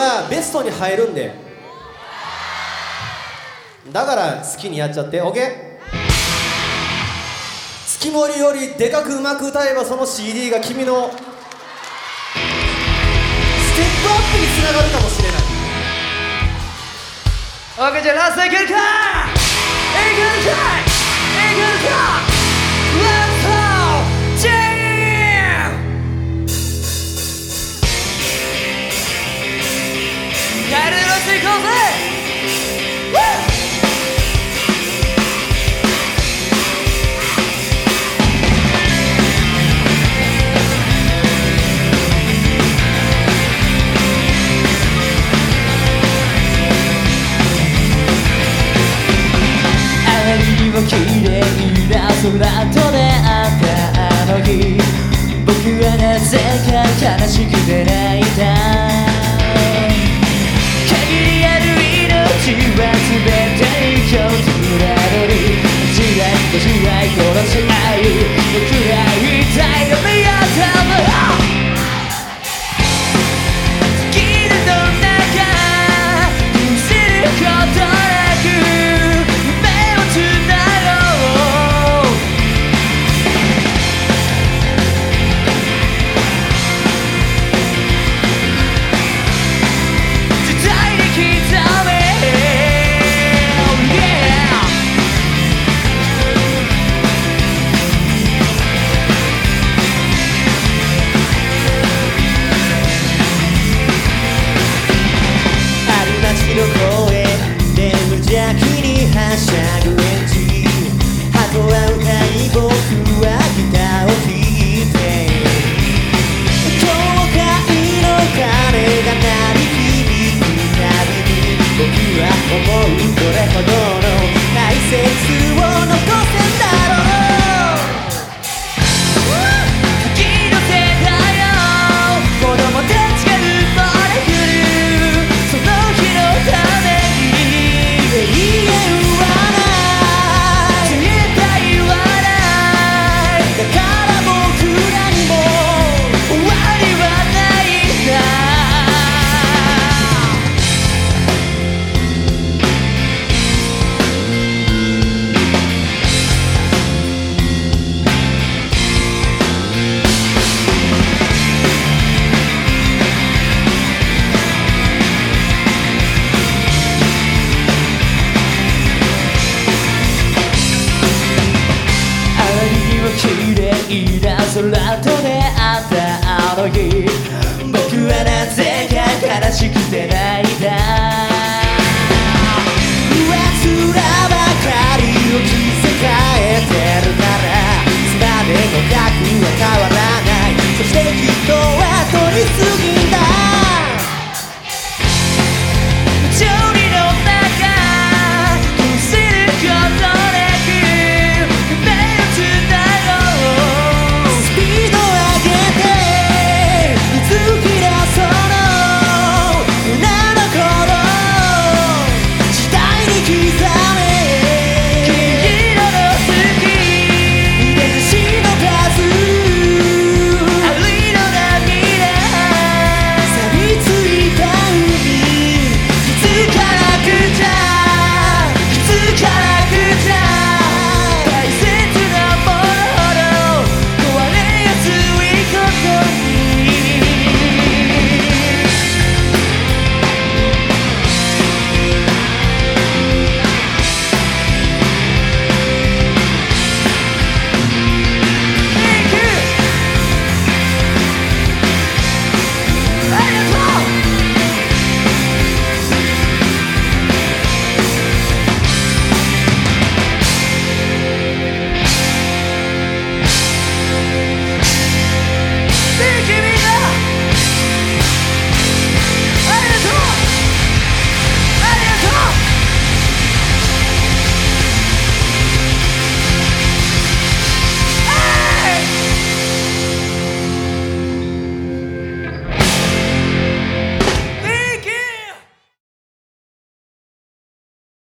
はベストに入るんで。だから好きにやっちゃって。OK? 月森よりでかくうまく歌えばその CD が君のステップアップにつながるかもしれない。OK じゃあラストいけるか？いけるか？いけるか？that 可以。